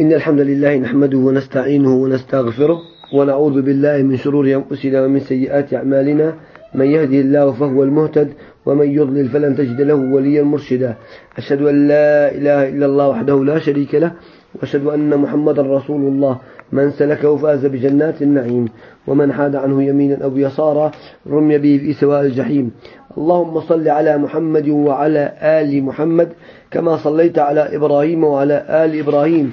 إن الحمد لله نحمده ونستعينه ونستغفره ونعوذ بالله من شرور أنفسنا ومن سيئات أعمالنا. من يهدي الله فهو المهتد ومن يضلل فلن تجد له وليا مرشدا. أشهد أن لا إله إلا الله وحده لا شريك له وأشهد أن محمدا رسول الله. من سلكه فاز بجنات النعيم ومن حاد عنه يمينا أو يسارا رمي به في سواء الجحيم. اللهم صل على محمد وعلى آل محمد كما صليت على إبراهيم وعلى آل إبراهيم.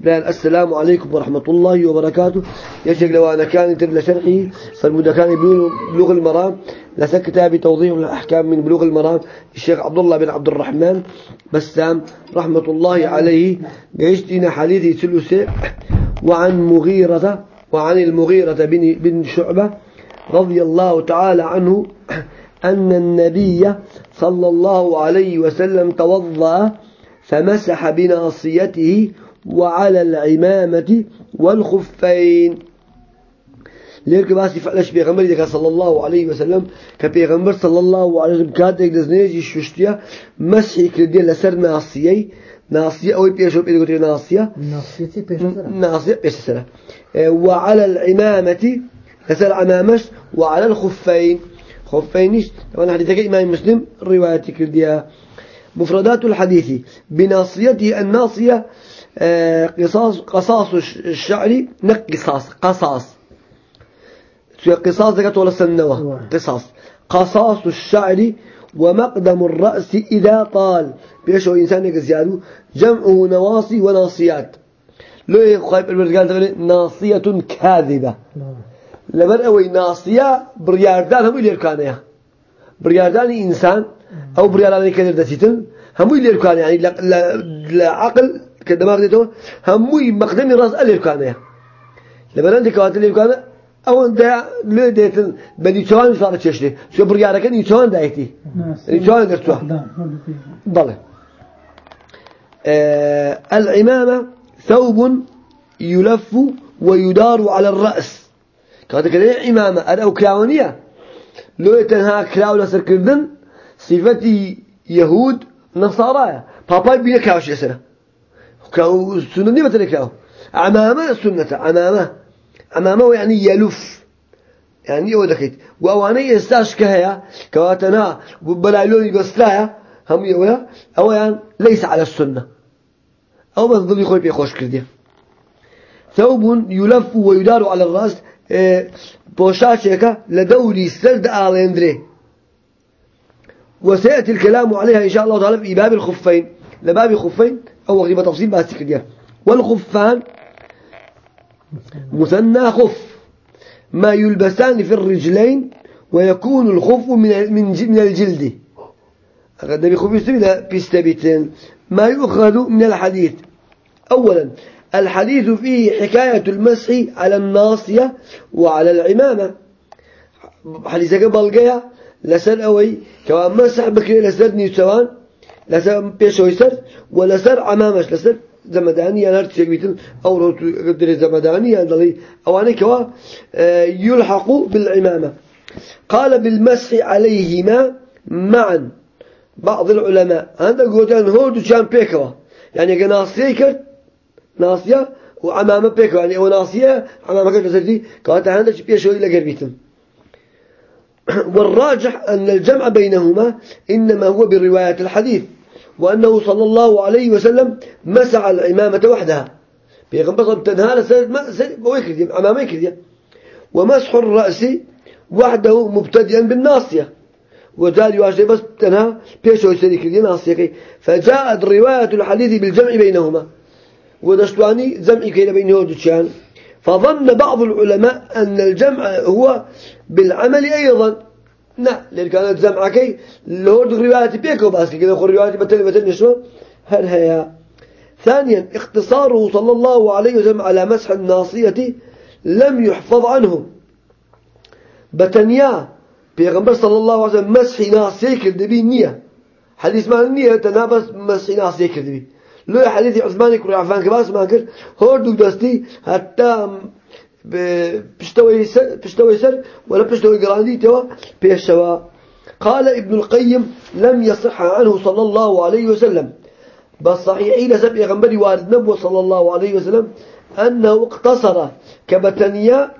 بلال السلام عليكم ورحمة الله وبركاته. يشك لو أنا كان تبل شرحي فالمدى كان بلوغ المرام. لسك كتاب توضيح الأحكام من بلوغ المرام. الشيخ عبد الله بن عبد الرحمن بسام رحمة الله عليه بيشتنا حديث سلسة وعن مغيرة وعن المغيرة بن, بن شعبة رضي الله تعالى عنه أن النبي صلى الله عليه وسلم توضأ فمسح بناصيته وعلى العمامة والخفين. ليك باسي فعلش بيغمبر ديك صلى الله عليه وسلم كبيغمبر صلى الله عليه وسلم كاتك دزنيجي الششتية مسحي كردية لسر ناصية. ناصية أو بيشو بيدي قلت ناصية. ناصية بيش سنة وعلى العمامة لسر عمامش وعلى الخفين. خفينش طبعا حديثك إمام مسلم رواية كردية مفردات الحديث بناصيته الناصية قصاص قصاص الشعر نك قصاص قصاص. قصاص ذكرت ولا سنوة؟ قصاص. قصاص الشعر ومقدم الرأس إذا طال. بيشو إنسان زيادو. جمعه نواصي وناصيات. لو يخايب البرقال تقول ناصية كاذبة. لمن أوي ناصية برياردان هم اللي يركانيها برياردان إنسان أو برياردان كذب دسيتن هم اللي يركان يعني لعقل كدماغ ديتو هموي مقدمي راس عندك كوات اللي يركانه أو أنت ليه ديتن بدي شوان صار تشتري. شو برياردك يشوان دايتي. يشوان درتوه ضله آه العمامة ثوب يلف ويدار على الرأس. كانت كده عمامة. أو كراونية لو يتنها كراو لسر كردن صفتي يهود نصارى. بابا بينا كراوش يسره كراو سنة دي مثلا كراو عمامة سنة عمامة عمامة يعني يلف. يعني يو دكيت. وأواني يستاش كهيا. كواتنا بلايلون يقصلاها هم يولا أو يعني ليس على السنة. أو بس ضل يخوي بيخوش كردية ثوب يلف ويدار على الرأس. بوشاشيكا لدوري سرد آليندري. وسيأتي الكلام عليها إن شاء الله تعالى في باب الخفين. لباب الخفين. أو غريبة تفصيل بس كردية والخفان مثنى خف. ما يلبسان في الرجلين ويكون الخف من من الجلد. النبي خف يستمد بيستبتين ما يؤخذ من الحديث. أولا الحديث فيه حكاية المسح على الناصية وعلى العمامة. حديثك بلقيا لسر أوي كما مسح بكري لسر نيوتوان لسر بيشو يسر ولسر عمامش لسر زمداني أنا أرتشك بيتن أو رو قدر زمداني أنا أواني كوا يلحق بالعمامة. قال بالمسح عليهما معا. بعض العلماء. هذا قوتان هو كان بيكوا يعني ناصية كرت ناصية وعمامة بيكوا يعني وناصية عمامة كرت سرتي كانت هذا شيء بيشوي لقربيتم والراجح أن الجمع بينهما إنما هو برواية الحديث وأنه صلى الله عليه وسلم مسح العمامة وحدها. سرد ما سرد ويكردي عمامة يكردي ومسح الرأس وحده مبتدئا بالناصية. وزاد يواجه بس تنها بيشو يسري كردي ناصية فجاءت رواية الحديث بالجمع بينهما. ودشتواني جمع كيل بينه دوتشان فظن بعض العلماء أن الجمع هو بالعمل أيضا. لا لأن كانت جمع كي لورد رواية بيكو بس كذا خو رواية بتل بتل نشوى هل هي؟ ثانيا اختصاره صلى الله عليه وسلم على مسح الناصية لم يحفظ عنه. بتنيا پیغمبر صلى الله عليه وسلم مسح ناصية كردبي نية. حديث ما نية تنابس مسح ناصية كردبي. لو حديث عثمان كرو عفان كباس ما كر هور دوك دستي حتى بشتوي سر ولا بشتوي قراندي توا بيشوا قال ابن القيم لم يصح عنه صلى الله عليه وسلم. بس صحيح لسب يغنبري وارد نبوة صلى الله عليه وسلم أنه اقتصر كبتنيا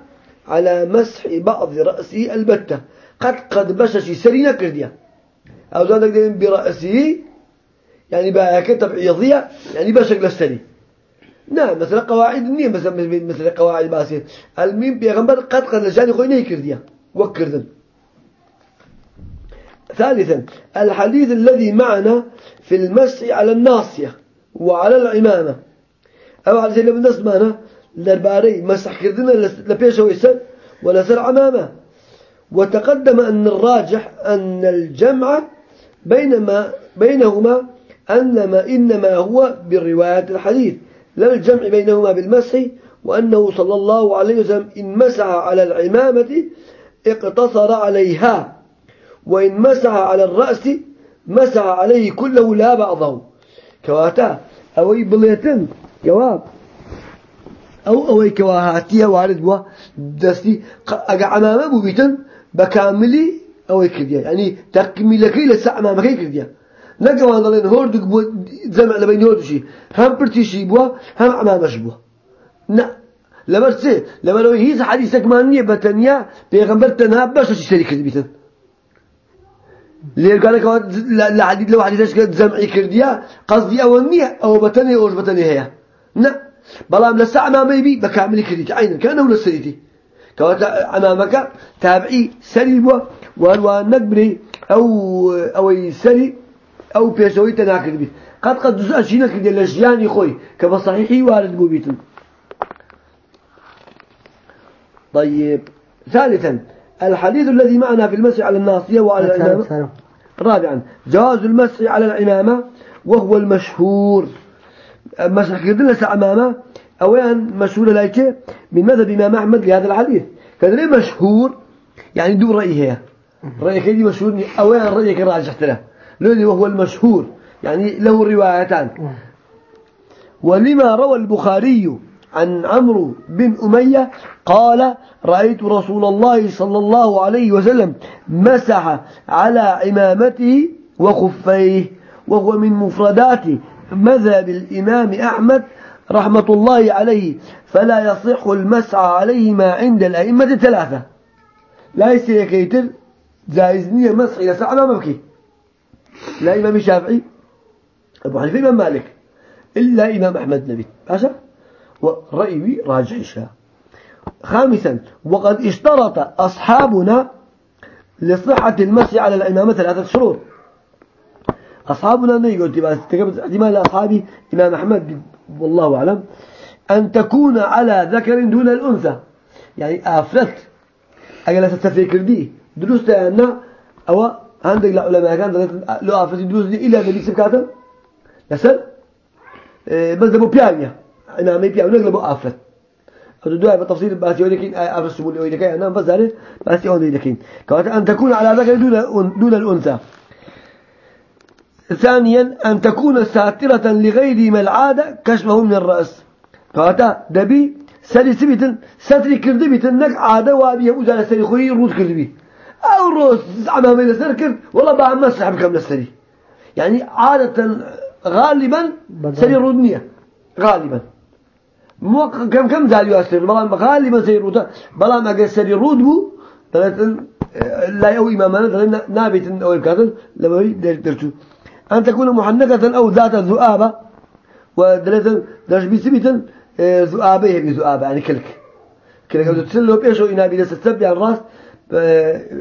على مسح بعض رأسه البتة. قد قد بشش سرينا كرديا أو ذلك برأسه يعني بقى كتب عيضية يعني بشكل السري نعم مثل قواعد النية مثل مثل قواعد باسية الميم بيغنبر قد قد لجاني خويني كرديا وكردن. ثالثا الحديث الذي معنا في المسح على الناصية وعلى العمامة. أو على سيلة من معنا لرباري مسح كردنا لبيش ويسر ولا سر عمامة. وتقدم أن الراجح أن الجمع بينما بينهما أنما إنما هو بالروايات الحديث لا الجمع بينهما بالمسح وأنه صلى الله عليه وسلم إن مسح على العمامة اقتصر عليها وإن مسح على الرأس مسح عليه كله لا بعضه. كواتا أوي بليتن جواب. أو أوي كواهاتية وارد بوا دستي أجا عمامة بوبيتن بكاملي أوي كرديا. يعني تكمل كي لسا عمامة كي نجوا ضلين هوردك بو زمع لبين هوردشي هم برتيشي بوا هم عمامش بوا. نا تسي لما لو هي حديثك مانية بتنيا بيغمبر تنها باش تشتري كذبيتن ليه قال لك لا حديث لو حديث كذا زمعي كرديا قصدي أول نية أو بتني أو بتني هي نا بلام لسا ما يبي بكامل كرديت. عينا كأنه لسريتي. كوات أمامك تابعي سري بوا والوان نقبري أو أو سري أو بيسوي تناكر بيت. قد قد جزء شيء نكر ديال الجياني خوي كبصحيحي وارد بو بيتن. طيب ثالثا الحديث الذي معنا في المسح على الناصية وعلى الإمامة. رابعا جواز المسح على الإمامة وهو المشهور. مسح كردنا سأمامة أولا مشهور لايكي من مذهب إمام أحمد لهذا الحديث. كذا مشهور يعني دون رأي هي. رأيك دي مشهور أولا رأيك راجح له لذي وهو المشهور. يعني له روايتان. ولما روى البخاري عن عمرو بن أمية قال رأيت رسول الله صلى الله عليه وسلم مسح على عمامته وخفيه وهو من مفردات مذهب الإمام أحمد رحمة الله عليه. فلا يصح المسح عليهما عند الأئمة الثلاثة. لا يصير كيتر جائزني مسح إلى سعنا مبكي لا إمام الشافعي أبو حنيفة إمام مالك إلا إمام أحمد نبي أشا ورأيي راجح خامسا وقد اشترط أصحابنا لصحة المسح على الإمامة ثلاثة شروط. أصحابنا ما يقول احتمال أصحابي إمام أحمد والله أعلم أن تكون على ذكر دون الأنثى. يعني أفلت أجل تتفكر دي دروس أن أو عندك العلماء كان لو أفلت دروس دي إلا ذلك سبكاتا يسأل إيه، بس دبو بيانيا أنا ما بيانيا نقلبو أفلت هذا دعاء بالتفصيل بس يقول لك أفلت السبول يقول لك أنا بس ذلك بس يقول لك أن تكون على ذكر دون دون الأنثى. ثانيا أن تكون ساترة لغير ما العادة كشفه من الرأس. فهذا دبي سري سبيتن ستري كردي بيتن نك عادة وابية وزال سري خوي روز كردبي. أو روز عمام إلى سر كرد والله بقى مسح بكم للسري. يعني عادة غالبا سري رودنية غالبا. مو كم كم زاليو أسر بلام غالبا سري رودا بلام أجل سري رود بو لا يو إمامنا نابت أو الكاتل لما يدرتو أن تكون محنكة أو ذات ذؤابة ودلت درج بيسبيتن آه، ذؤابة هي بذؤابة يعني كلك. كلك لو تسلو بيشو إنا ستسبع يعني الراس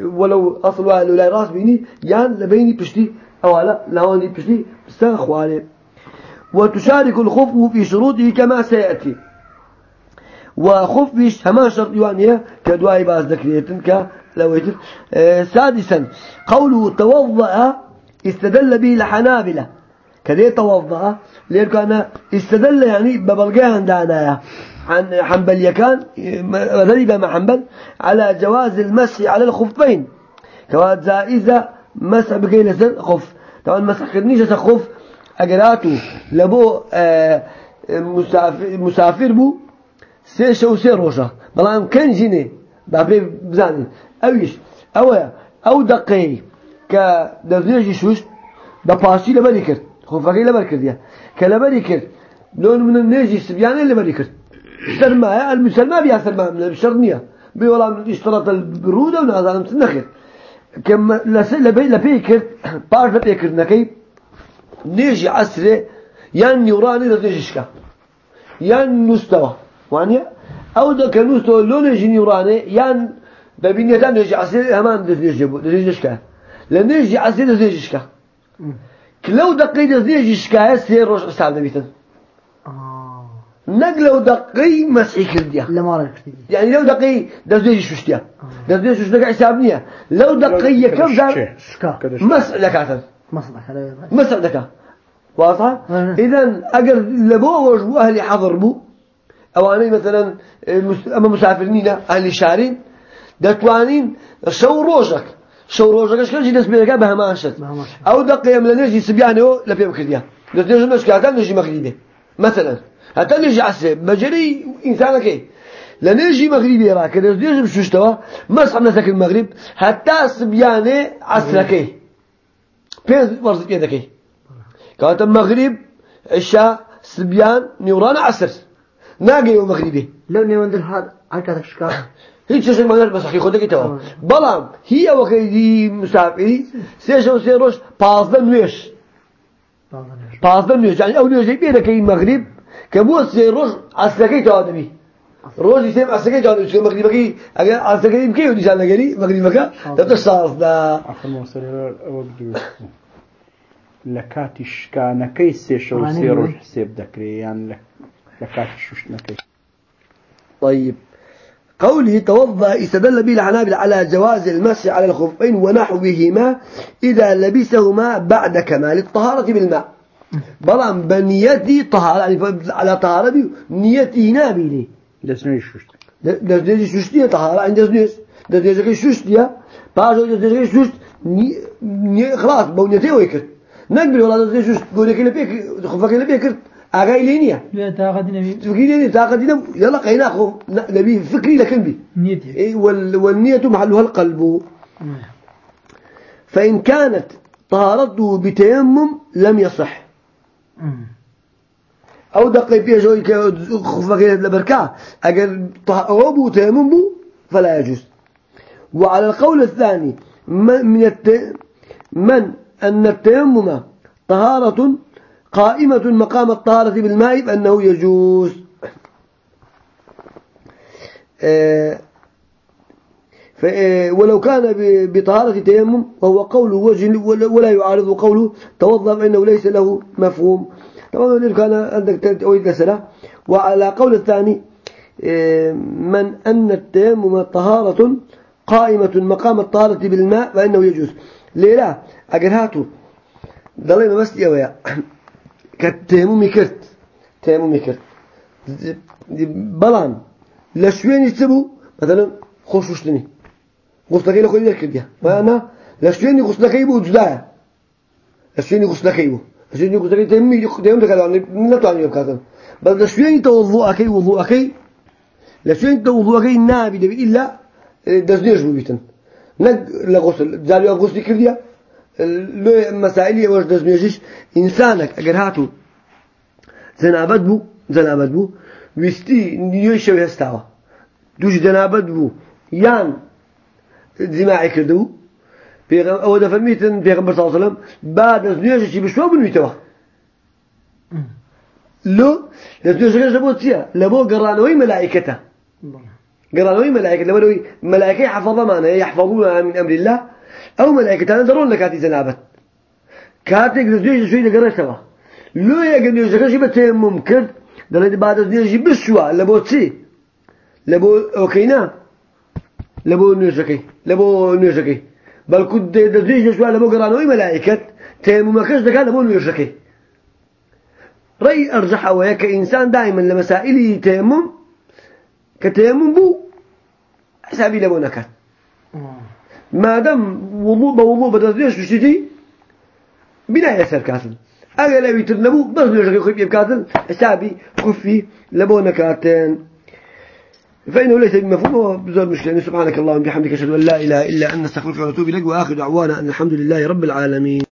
ولو أصلها لو لا راس بيني يعني لبيني بشتي أو لا لهوني بشتي بستنخ عليه وتشارك الخف في شروطه كما سيأتي. وخف بيش همان شرط يعني كدواء باز ذكريتن كلويتن آه، سادسا قوله توضأ استدل به الحنابلة. كذا توضأ لأنه كان استدل يعني ببلغان دانا. عن حنبل يكان ذلك مع حنبل على جواز المسح على الخفين. كوا زائزة مسح بكي لسر خف. طبعا مسح كدنيش خف. أجراتو لبو آه مسافر مسافر بو سي شو سي روشة كان جيني. بابي بزاني. أويش. أو أو دقي كدزنيش شوش بباسي لبري كرت خوفاكي لبري كرت يا كلبري كرت لون من النيجي سبيان اللي بري كرت سرما المسلمة بيا سرما من الشرنية بيولا اشترط البرودة ونهذا متنخر كم لبي لبي كرت بعرف لبي كرت نكي نيجي عسرة ين يوراني لنيجي شكا ين مستوى وعني أو ده كمستوى لون يجي يوراني ين ببنيتان نيجي عسرة همان دزنيجي دزنيجي شكا لنيجي عسرة دزنيجي شكا لو دقي دزنيجي شكا سير روش حساب نبيتن. نق لو دقي مسحي كرديا. لما رأيك يعني لو دقي دزنيجي شوشتيا دزنيجي شوشتيا حساب نية لو دقي كم دار شكا. مسح هذا مسح دكا واضحة؟ أه. إذا أجر لبو وجبو أهل حضر بو. أو أنا مثلا أما مسافرين أهل شارين. دتوانين شو روجك؟ شو روجك إيش كان جلس بينك بهماشت بهماشت. أو دقيقة من سبيانه لا بيم كرديا نتيجة مش كاتن نجي مغربي مثلا حتى نجي عسى بجري إنسانك إيه لنجي مغربي راك نجي بشوشتوا مسح نسك المغرب حتى سبيانه عسرك إيه بيز ورزق يدك إيه كانت المغرب عشاء سبيان نيران عسر ناقي مغربي لو نيوان دل هذا عكاتك شكا هیچ چشم مەگەر بە سەحی خۆدەکەیتەوە بەڵام هی ئەوەکەی دی مسافری سێشە و سێ ڕۆژ پازدە نوێش. پازدە نوێژ ئەو نوێژەی پێ دەکەی مەغریب کە بووە سێ ڕۆژ ئەسلەکەی تەوادەبی ڕۆژی سێم ئەسەکەی جاڵ چ مەگریبەکەی ئەگەر ئاسەکەی بکەی و دیجانەگەری مەگریبەکە دەتە سازدا. لە کاتی شکانەکەی سێشە و سێ ڕۆژ حسێب دەکرێت یان لە کاتی شوشتنەکەی. طيب. قوله توضأ استدل به الحنابلة على جواز المسح على الخفين ونحوهما إذا لبسهما بعد كمال الطهارة بالماء. بلان بنيتي طهارة يعني على طهارة نيتي نابلي دسنوي شوشتك دزنيجي شوشتية طهارة عند دزنيج دزنيجي شوشتية باجو دزنيجي شوشت خلاص بونيتي ويكت نقبل ولا دزنيجي شوشت بونيك اللي بيك خفك اللي أجاي لينيا لا طاقة نبي دينا يلا قينا خو نبي فكري لكن بي نيتي إيه وال والنية محلها القلب فإن كانت طهارته بتيمم لم يصح أو دقي فيها شوي خفك لبركة أجل طهارته تيمم فلا يجوز وعلى القول الثاني من من الت... من أن التيمم طهارة قائمة مقام الطهارة بالماء فأنه يجوز. ف- آه، ولو كان بطهارة تيمم وهو قول وجه ولا يعارض قوله توضأ فإنه ليس له مفهوم. طبعا إذا كان عندك أويد مسألة وعلى قول الثاني آه، من أن التيمم طهارة قائمة مقام الطهارة بالماء فإنه يجوز. ليه لا؟ أجرهاته ضلينا بس يا ويا. كتيمم كرت تيمم كرت بلان. لشوين يسبوا مثلا خوشوشتني غسلك إلى خوي ذكر وأنا لشوين غسلك يبو جدا. لشوين غسلك يبو لشوين غسلك تيمم تيمم تكلم عن لا تعني بكذا بل لشوين توضؤك وضوءك لشوين توضؤك النبي دبي إلا دزنيش ببيتن نق لغسل زالوا غسل كرديا لو مسائل وش دزنيش إنسانك أجر هاتو زنابت بو زنابت بو ويستي نيوش هستاوا دوش زنابت بو يان جماعي كردو بيغم أو دفرميتن بيغمبر صلى الله عليه وسلم بعد دزنيش شي بشوا بنويتوا لو كيش لبو تيا لبو قرانوي ملائكته قرانوي ملائكة لما نوي ملائكة حفظ معنا يحفظون من أمر الله أو ملائكة أنا درون لك هاتي زنابت. كاتك دزنيش شوي لقرأتها لو يقول يوجد شيء بتيمم كرد دلني بعد دزنيش بسوا لبو تسي لبو أوكينا. لبو نيوشكي لبو نيوشكي بل كنت دزنيش شوي لبو قرانوي ملائكة. تيمم كرد كان لبو نيوشكي رأي أرجح ويا كإنسان دائما لمسائله تيمم. كتيمم بو. حسابي لبو نكت ما دام وضوء بوضوء بدأ ليش وشتي بنا يسر كاتن أجل لو يترنبو بس ليش خفي بكاتن حسابي خفي لبونا كاتن فإنه ليس بمفهوم بزور مشكلة. سبحانك اللهم وبحمدك أشهد أن لا إله إلا أن نستغفرك ونتوب إليك وآخر دعوانا أن الحمد لله رب العالمين.